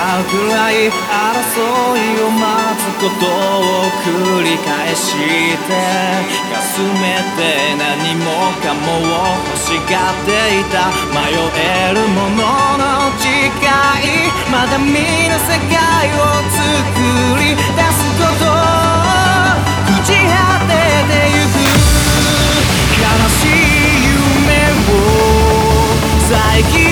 暗い争いを待つことを繰り返してかすめて何もかもを欲しがっていた迷えるものの誓いまだ見ぬ世界を作り出すこと朽ち果ててゆく悲しい夢を再起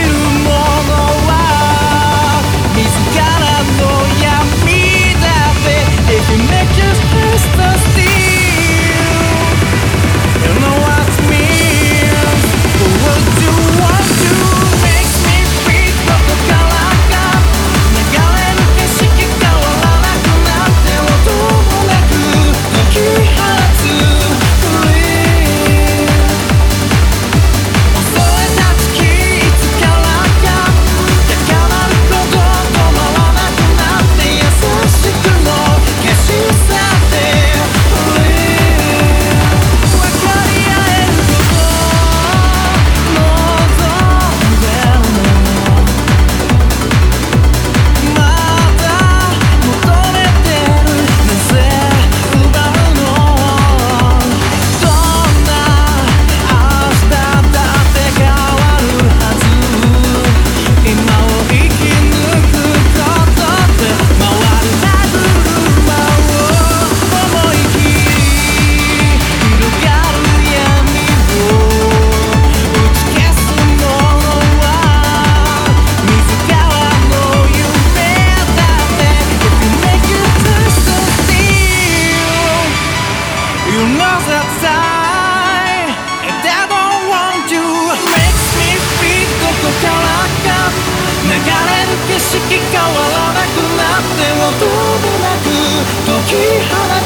き放